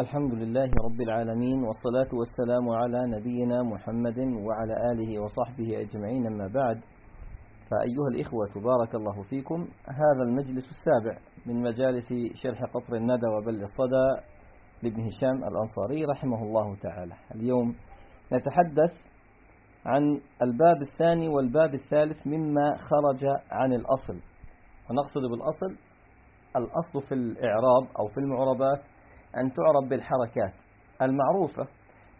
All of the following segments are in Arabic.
الحمد لله رب العالمين والصلاة والسلام على نبينا محمد وعلى آله وصحبه أجمعين أما بعد. فأيها الإخوة بارك الله فيكم. هذا المجلس السابع من مجالس شرح قطر الندى وبل الصدى لابن هشام الأنصاري رحمه الله تعالى. اليوم نتحدث عن الباب الثاني والباب الثالث مما خرج عن الأصل. ونقصد بالأصل الأصل في الإعراب أو في المعربات أن تعرب بالحركات المعروفة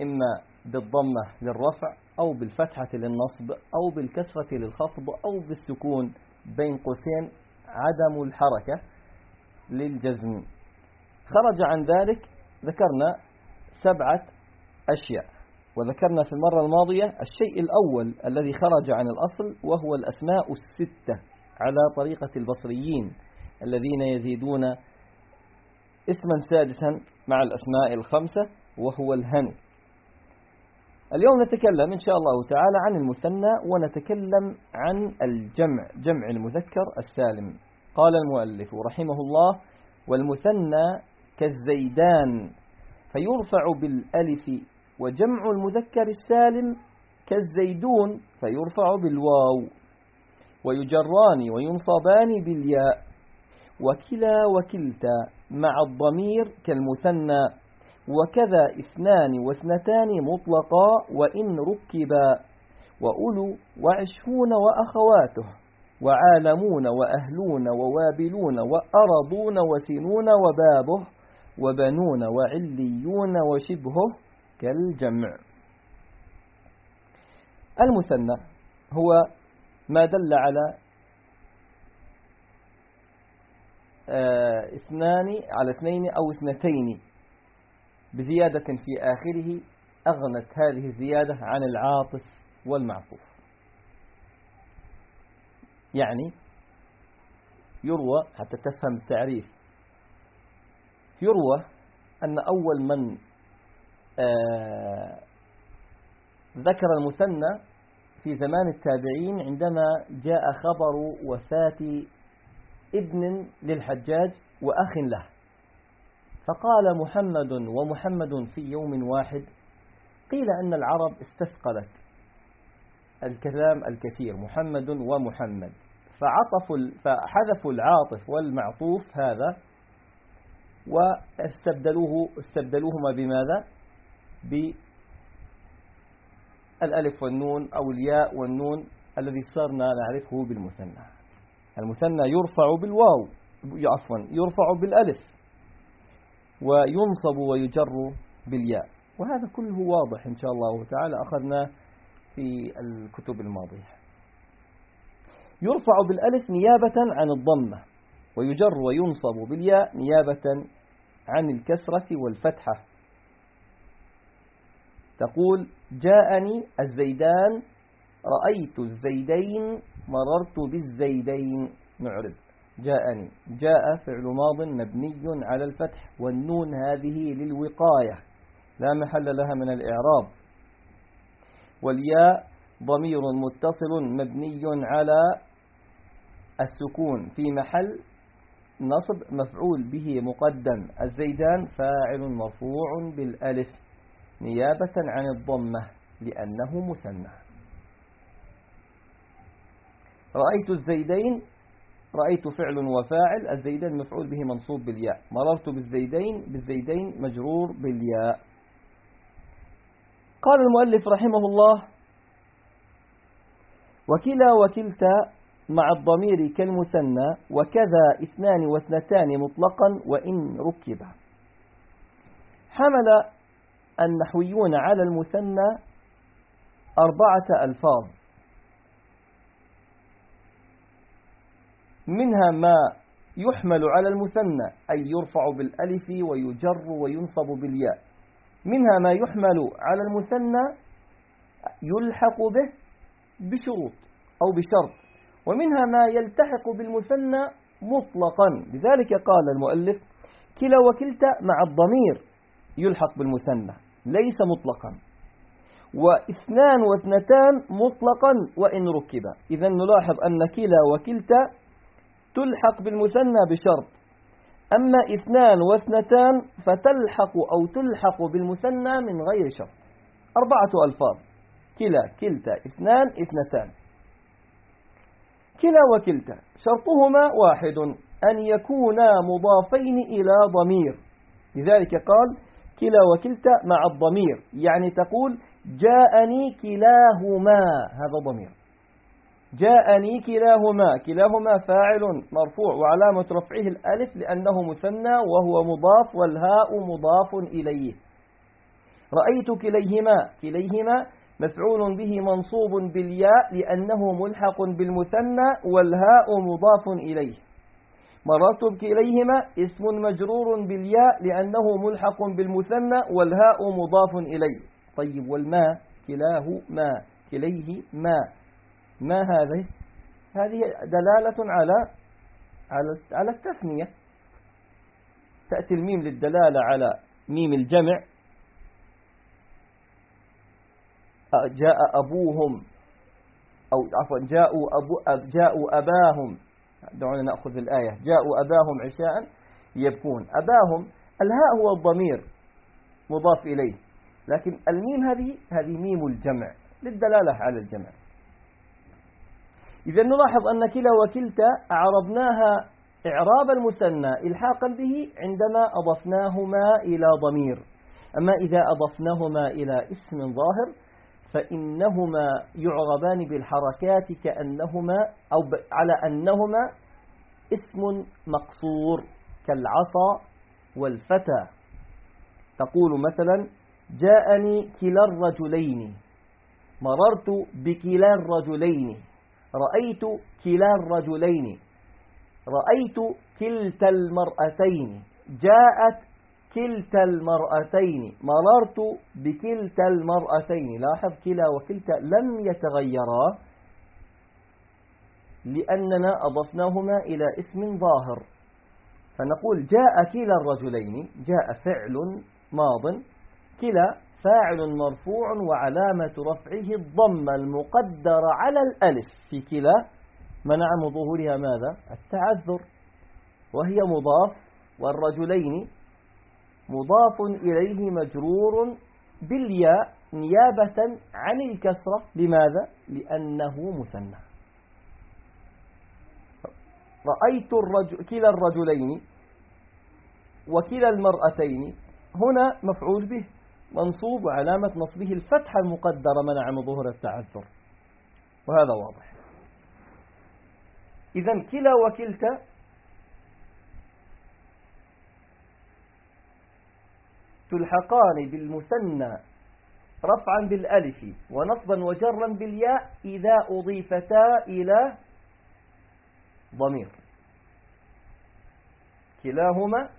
إما بالضمة للرفع أو بالفتحة للنصب أو بالكسرة للخفض أو بالسكون بين قوسين عدم الحركة للجزم. خرج عن ذلك ذكرنا سبعة أشياء وذكرنا في المرة الماضية الشيء الأول الذي خرج عن الأصل وهو الأسماء الستة على طريقة البصريين الذين يزيدون اسما سادسا مع الأسماء الخمسة وهو الهن اليوم نتكلم إن شاء الله تعالى عن المثنى ونتكلم عن الجمع جمع المذكر السالم. قال المؤلف رحمه الله والمثنى كالزيدان فيرفع بالألف وجمع المذكر السالم كالزيدون فيرفع بالواو. ويجران وينصبان بالياء وكلا وكلتا. مع الضمير كالمثنى وكذا اثنان واثنتان مطلقا وإن ركبا وأولو وعشرون وأخواته وعالمون وأهلون ووابلون وأرضون وسنون وبابه وبنون وعليون وشبهه كالجمع. المثنى هو ما دل على اثنان على اثنين أو اثنتين بزيادة في آخره أغنت هذه الزيادة عن العاطف والمعطوف. يعني يروى حتى تفهم التعريف يروى أن أول من ذكر المثنى في زمان التابعين عندما جاء خبر وفاة ابن للحجاج وأخ له. فقال محمد ومحمد في يوم واحد قيل أن العرب استثقلت. الكلام الكثير محمد ومحمد. فعطفوا فحذفوا العاطف والمعطوف هذا واستبدلوه استبدلوهما بماذا؟ بالألف والنون أو الياء والنون الذي صرنا نعرفه بالمثنى. المثنى يرفع بالواو عفوا يرفع بالألف وينصب ويجر بالياء. وهذا كله واضح إن شاء الله تعالى أخذنا في الكتب الماضية. يرفع بالألف نيابة عن الضمة ويجر وينصب بالياء نيابة عن الكسرة والفتحة. تقول جاءني الزيدان رأيت الزيدين مررت بالزيدين. نعرب جاءني. جاء فعل ماض مبني على الفتح والنون هذه للوقاية. لا محل لها من الإعراب. والياء ضمير متصل مبني على السكون. في محل نصب مفعول به مقدم. الزيدان فاعل مرفوع بالألف نيابة عن الضمة لأنه مثنى. رأيت الزيدين رأيت فعل وفاعل الزيدين مفعول به منصوب بالياء. مررت بالزيدين بالزيدين مجرور بالياء. قال المؤلف رحمه الله وكلا وكلتا مع الضمير كالمثنى وكذا اثنان واثنتان مطلقا وإن ركبا. حمل النحويون على المثنى أربعة ألفاظ. منها ما يحمل على المثنى أي يرفع بالألف ويجر وينصب بالياء. منها ما يحمل على المثنى يلحق به بشروط أو بشرط. ومنها ما يلتحق بالمثنى مطلقا. لذلك قال المؤلف كلا وكلتا مع الضمير يلحق بالمثنى ليس مطلقا. وإثنان واثنتان مطلقا وإن ركبا. إذا نلاحظ أن كلا وكلتا تلحق بالمثنى بشرط. أما اثنان واثنتان فتلحق أو تلحق بالمثنى من غير شرط. أربعة ألفاظ. كلا كلتا اثنان اثنتان. كلا وكلتا. شرطهما واحد. أن يكونا مضافين إلى ضمير. لذلك قال كلا وكلتا مع الضمير. يعني تقول جاءني كلاهما. هذا ضمير. جاءني كلاهما كلاهما فاعل مرفوع وعلامة رفعه الألف لأنه مثنى وهو مضاف والهاء مضاف إليه. رأيت كليهما كليهما مفعول به منصوب بالياء لأنه ملحق بالمثنى والهاء مضاف إليه. مررت بكليهما اسم مجرور بالياء لأنه ملحق بالمثنى والهاء مضاف إليه. طيب والماء كلاه ما كليه ما ما هذه؟ هذه دلالة على على على التثنية. تأتي الميم للدلالة على ميم الجمع. جاء أبوهم أو عفوا جاءوا أبو جاءوا أباهم. دعونا نأخذ الآية. جاءوا أباهم عشاء يبكون. أباهم الهاء هو الضمير مضاف إليه. لكن الميم هذه هذه ميم الجمع للدلالة على الجمع. إذا نلاحظ أن كلا وكلتا أعربناها إعراب المثنى إلحاقا به عندما أضفناهما إلى ضمير. أما إذا أضفناهما إلى اسم ظاهر فإنهما يعربان بالحركات كأنهما أو على أنهما اسم مقصور كالعصا والفتى. تقول مثلا جاءني كلا الرجلين مررت بكلا الرجلين. رأيت كلا الرجلين. رأيت كلتا المرأتين. جاءت كلتا المرأتين. مررت بكلتا المرأتين. لاحظ كلا وكلتا لم يتغيرا لأننا أضفناهما إلى اسم ظاهر. فنقول جاء كلا الرجلين. جاء فعل ماض. كلا فاعل مرفوع وعلامة رفعه الضمة المقدرة على الألف. في كلا منع من ظهورها ماذا؟ التعذر. وهي مضاف. والرجلين مضاف إليه مجرور بالياء نيابة عن الكسرة. لماذا؟ لأنه مثنى. رأيت الرجل كلا الرجلين وكلا المرأتين. هنا مفعول به. منصوب وعلامة نصبه الفتحة المقدرة منع من ظهور التعذر. وهذا واضح. إذا كلا وكلتا تلحقان بالمثنى رفعا بالألف ونصبا وجرا بالياء إذا أضيفتا إلى ضمير. كلاهما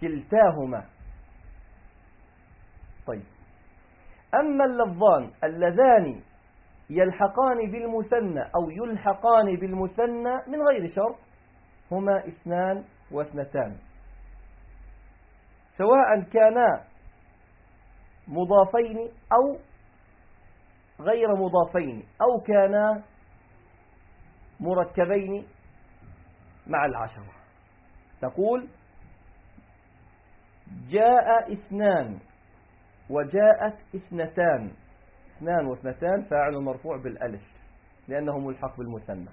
كلتاهما. طيب. أما اللفظان اللذان يلحقان بالمثنى أو يلحقان بالمثنى من غير شرط هما اثنان واثنتان. سواء كانا مضافين أو غير مضافين أو كانا مركبين مع العشرة. تقول جاء اثنان وجاءت اثنتان. اثنان واثنتان فاعل مرفوع بالألف لأنه ملحق بالمثنى.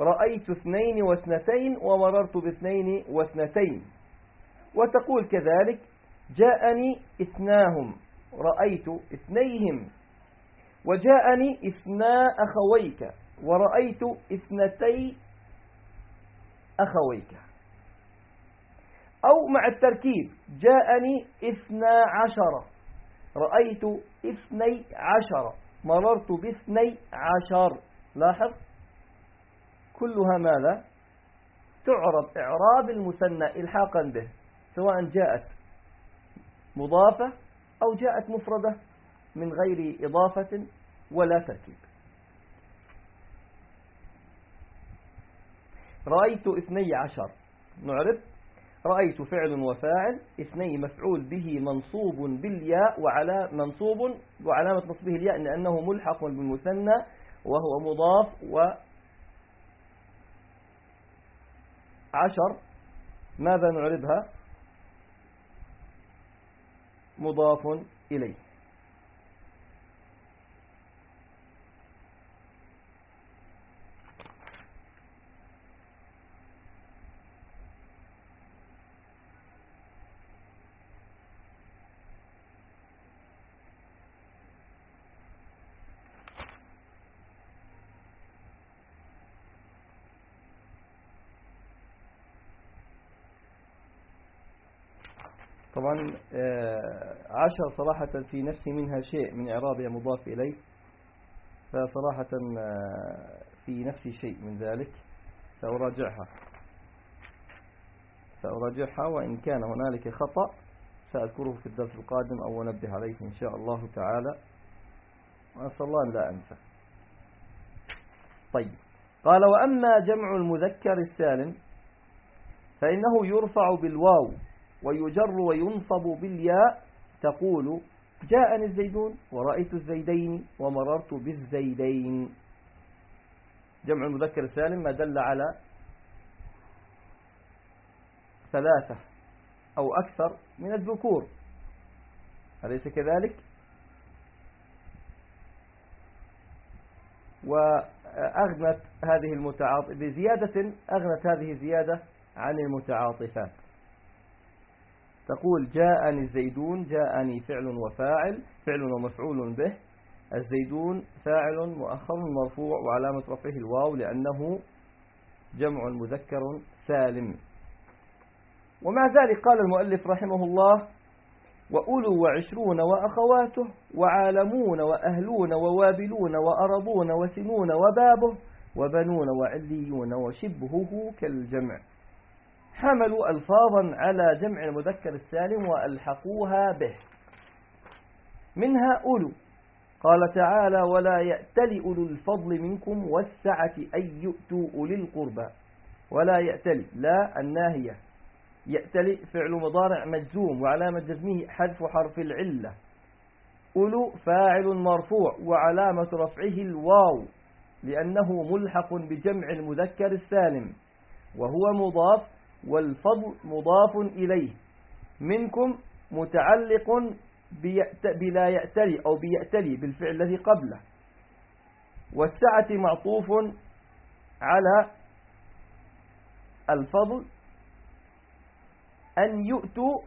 رأيت اثنين واثنتين ومررت باثنين واثنتين. وتقول كذلك جاءني اثناهم رأيت اثنيهم. وجاءني اثنا أخويك ورأيت اثنتي أخويك. أو مع التركيب. جاءني اثنا عشر. رأيت اثني عشر. مررت باثني عشر. لاحظ؟ كلها ماذا؟ تعرب إعراب المثنى إلحاقا به سواء جاءت مضافة أو جاءت مفردة من غير إضافة ولا تركيب. رأيت اثني عشر. نعرف؟ رأيت فعل وفاعل اثنين مفعول به منصوب بالياء وعلى منصوب وعلامة نصبه الياء لأنه ملحق بالمثنى وهو مضاف و عشر. ماذا نعربها مضاف إليه. طبعا آه، عشر صراحة في نفسي منها شيء من إعرابها مضاف إليه. فصراحة آه، في نفسي شيء من ذلك سأراجعها. سأراجعها وإن كان هنالك خطأ سأذكره في الدرس القادم أو أنبه عليه إن شاء الله تعالى. وأسأل الله أن لا أنسى. طيب. قال وأما جمع المذكر السالم فإنه يرفع بالواو. ويجر وينصب بالياء تقول جاءني الزيدون ورأيت الزيدين ومررت بالزيدين. جمع المذكر السالم ما دل على ثلاثة أو أكثر من الذكور. أليس كذلك؟ وأغنت هذه المتعاطفة بزيادة أغنت هذه الزيادة عن المتعاطفات. تقول جاءني الزيدون جاءني فعل وفاعل فعل ومفعول به. الزيدون فاعل مؤخر مرفوع وعلامة رفعه الواو لأنه جمع مذكر سالم. ومع ذلك قال المؤلف رحمه الله وأولو وعشرون وأخواته وعالمون وأهلون ووابلون وأرضون وسنون وبابه وبنون وعليون وشبهه كالجمع. حملوا ألفاظا على جمع المذكر السالم وألحقوها به. منها أولو. قال تعالى ولا يأتل أولو الفضل منكم والسعة أن يؤتوا أولي القربى. ولا يأتل لا الناهية. يأتل فعل مضارع مجزوم وعلامة جزمه حذف حرف العلة. أولو فاعل مرفوع وعلامة رفعه الواو لأنه ملحق بجمع المذكر السالم وهو مضاف والفضل مضاف إليه. منكم متعلق بلا يأتلي أو بيأتلي بالفعل الذي قبله. والسعة معطوف على الفضل أن يؤتوا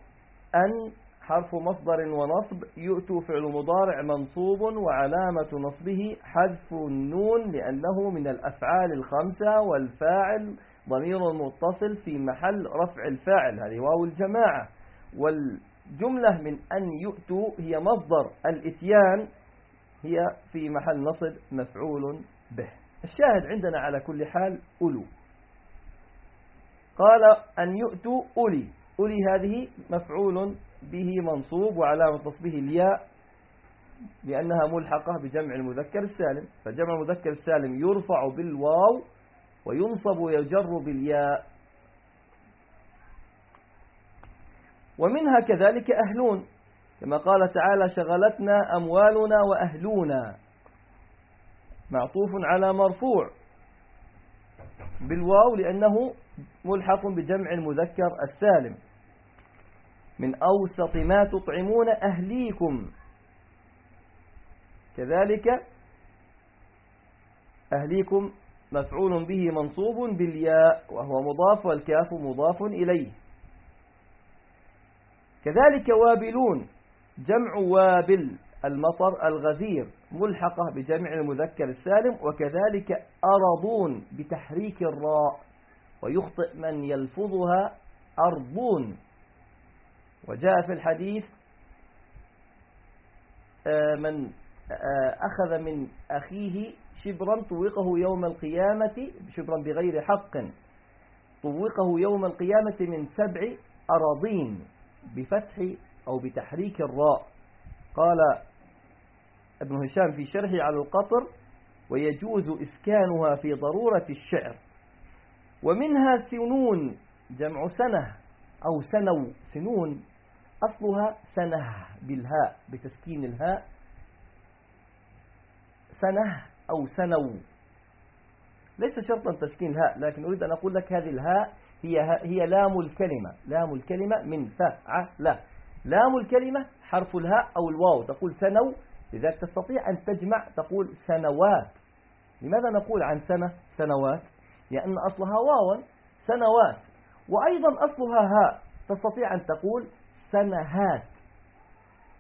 أن حرف مصدر ونصب يؤتوا فعل مضارع منصوب وعلامة نصبه حذف النون لأنه من الأفعال الخمسة والفاعل ضمير متصل في محل رفع الفاعل هذه واو الجماعة. والجملة من أن يؤتوا هي مصدر الإتيان هي في محل نصب مفعول به. الشاهد عندنا على كل حال أولو. قال أن يؤتوا أولي. أولي هذه مفعول به منصوب وعلامة نصبه الياء لأنها ملحقة بجمع المذكر السالم. فجمع المذكر السالم يرفع بالواو وينصب ويجر بالياء. ومنها كذلك أهلون. كما قال تعالى شغلتنا أموالنا وأهلونا. معطوف على مرفوع. بالواو لأنه ملحق بجمع المذكر السالم. من أوسط ما تطعمون أهليكم. كذلك أهليكم مفعول به منصوب بالياء وهو مضاف والكاف مضاف إليه. كذلك وابلون جمع وابل المطر الغزير ملحقة بجمع المذكر السالم وكذلك أرضون بتحريك الراء ويخطئ من يلفظها أرضون. وجاء في الحديث آه، من أخذ من أخيه شبرا طوقه يوم القيامة شبرا بغير حق. طوقه يوم القيامة من سبع أراضين بفتح أو بتحريك الراء. قال ابن هشام في شرحه على القطر ويجوز إسكانها في ضرورة الشعر. ومنها سنون جمع سنة أو سنو سنون أصلها سنه بالهاء بتسكين الهاء. سنة أو سنو. ليس شرطا تسكين الهاء لكن أريد أن أقول لك هذه الهاء هي هي لام الكلمة. لام الكلمة من فعل لام الكلمة حرف الهاء أو الواو. تقول سنو لذلك تستطيع أن تجمع تقول سنوات. لماذا نقول عن سنة؟ سنوات. لأن أصلها واوا سنوات. وأيضا أصلها هاء. تستطيع أن تقول سنهات.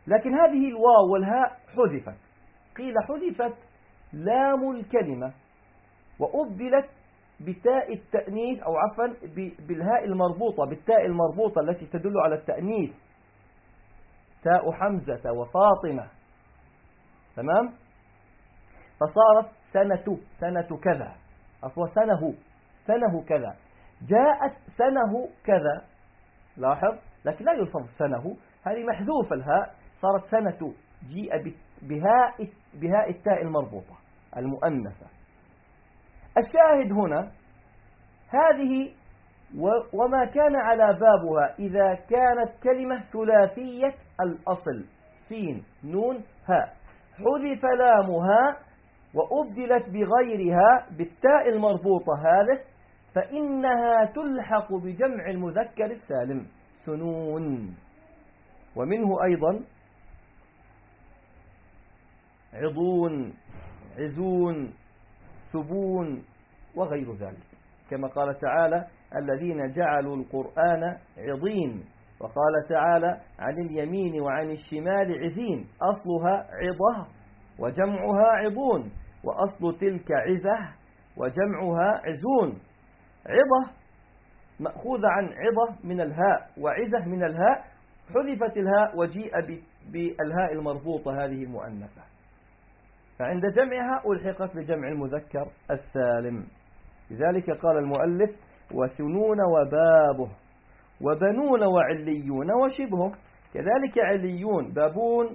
لكن هذه الواو والهاء حذفت. قيل حذفت. لام الكلمة وأبدلت بتاء التأنيث أو عفوا بالهاء المربوطة بالتاء المربوطة التي تدل على التأنيث. تاء حمزة وفاطمة. تمام؟ فصارت سنة سنة كذا. أصلا سنه سنه كذا. جاءت سنه كذا. لاحظ؟ لكن لا يلفظ سنه. هذه محذوفة الهاء. صارت سنة جيء بهاء بهاء التاء المربوطة المؤنثة. الشاهد هنا هذه وما كان على بابها إذا كانت كلمة ثلاثية الأصل سين نون هاء حذف لامها وأبدلت بغيرها بالتاء المربوطة هذه فإنها تلحق بجمع المذكر السالم سنون. ومنه أيضا عضون عزون ثبون وغير ذلك. كما قال تعالى الذين جعلوا القرآن عضين. وقال تعالى عن اليمين وعن الشمال عزين. أصلها عضة وجمعها عضون. وأصل تلك عزة وجمعها عزون. عضة مأخوذة عن عضة من الهاء وعزة من الهاء حذفت الهاء وجيء بالهاء المربوطة هذه المؤنثة فعند جمعها ألحقت بجمع المذكر السالم. لذلك قال المؤلف وسنون وبابه وبنون وعليون وشبهه كذلك عليون بابون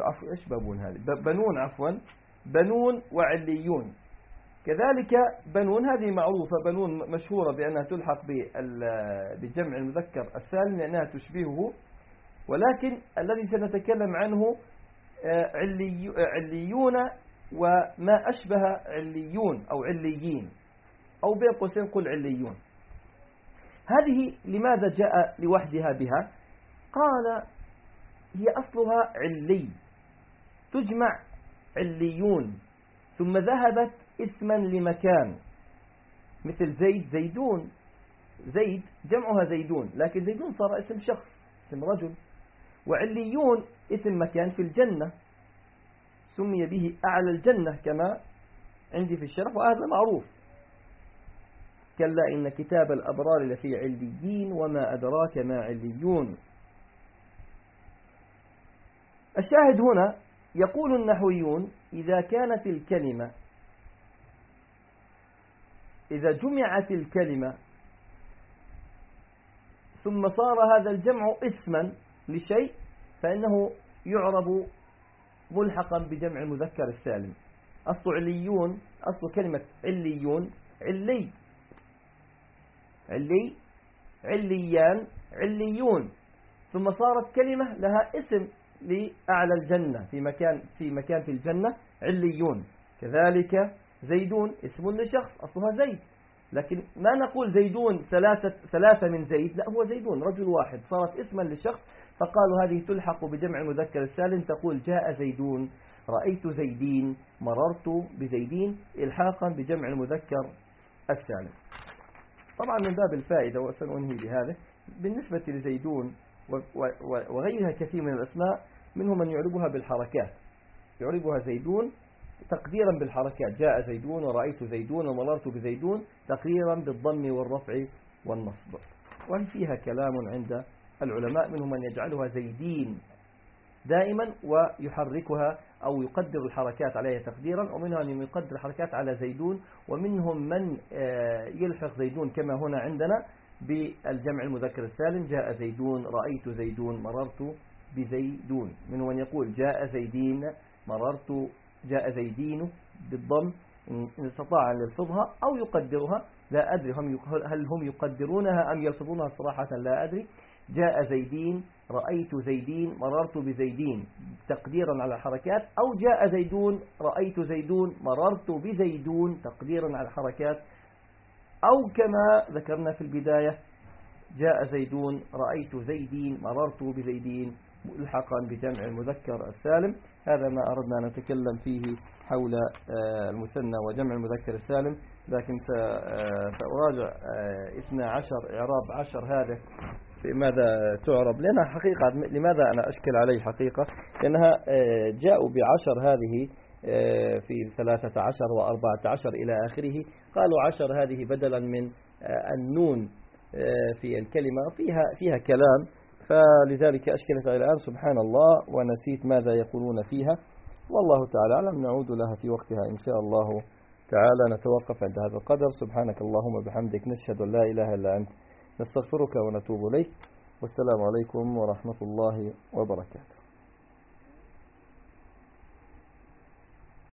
عفوا إيش بابون هذه؟ بنون عفوا بنون وعليون. كذلك بنون هذه معروفة بنون مشهورة بأنها تلحق بجمع المذكر السالم لأنها تشبهه. ولكن الذي سنتكلم عنه عليون وما أشبه عليون أو عليين. أو بين قوسين قل عليون. هذه لماذا جاء لوحدها بها؟ قال هي أصلها علي. تجمع عليون. ثم ذهبت اسما لمكان. مثل زيد زيدون. زيد جمعها زيدون. لكن زيدون صار اسم شخص اسم رجل. وعليون اسم مكان في الجنة. سمي به أعلى الجنة كما عندي في الشرح وهذا معروف. كلا إن كتاب الأبرار لفي عليين وما أدراك ما عليون. الشاهد هنا يقول النحويون إذا كانت الكلمة إذا جمعت الكلمة ثم صار هذا الجمع اسما لشيء فإنه يعرب ملحقا بجمع المذكر السالم. أصل عليون أصل كلمة عليون علي. علي عليان عليون. ثم صارت كلمة لها اسم لأعلى الجنة في مكان في مكان في الجنة عليون. كذلك زيدون اسم لشخص أصلها زيد. لكن ما نقول زيدون ثلاثة, ثلاثة من زيد لا هو زيدون رجل واحد. صارت اسما لشخص فقالوا هذه تلحق بجمع المذكر السالم. تقول جاء زيدون رأيت زيدين مررت بزيدين إلحاقا بجمع المذكر السالم. طبعا من باب الفائدة وسننهي بهذا بالنسبة لزيدون وغيرها كثير من الأسماء منهم من يعربها بالحركات. يعربها زيدون تقديرا بالحركات. جاء زيدون ورأيت زيدون ومررت بزيدون تقديرا بالضم والرفع والنصب. وهي فيها كلام عند العلماء منهم من يجعلها زيدين دائما ويحركها أو يقدر الحركات عليها تقديرا ومنهم من يقدر الحركات على زيدون ومنهم من آه، يلحق زيدون كما هنا عندنا بالجمع المذكر السالم جاء زيدون رأيت زيدون مررت بزيدون. منهم من يقول جاء زيدين مررت جاء زيدين بالضم إن استطاع أن يلفظها أو يقدرها لا أدري هم هل هم يقدرونها أم يلفظونها صراحة لا أدري. جاء زيدين رأيت زيدين مررت بزيدين. تقديرا على الحركات. أو جاء زيدون رأيت زيدون مررت بزيدون تقديرا على الحركات. أو كما ذكرنا في البداية جاء زيدون رأيت زيدين مررت بزيدين. ملحقا بجمع المذكر السالم. هذا ما أردنا أن نتكلم فيه حول آه، المثنى وجمع المذكر السالم. لكن آه، سأراجع 12 آه، إعراب 10 هذا. ماذا تعرب؟ لأنها حقيقة لماذا أنا أشكل عليه حقيقة؟ لأنها جاءوا بعشر هذه في ثلاثة عشر وأربعة عشر إلى آخره. قالوا عشر هذه بدلا من النون في الكلمة. فيها, فيها كلام. فلذلك أشكلت إلى الآن سبحان الله ونسيت ماذا يقولون فيها. والله تعالى أعلم. نعود لها في وقتها إن شاء الله تعالى. نتوقف عند هذا القدر. سبحانك اللهم بحمدك نشهد لا إله إلا أنت. نستغفرك ونتوب إليك. والسلام عليكم ورحمة الله وبركاته.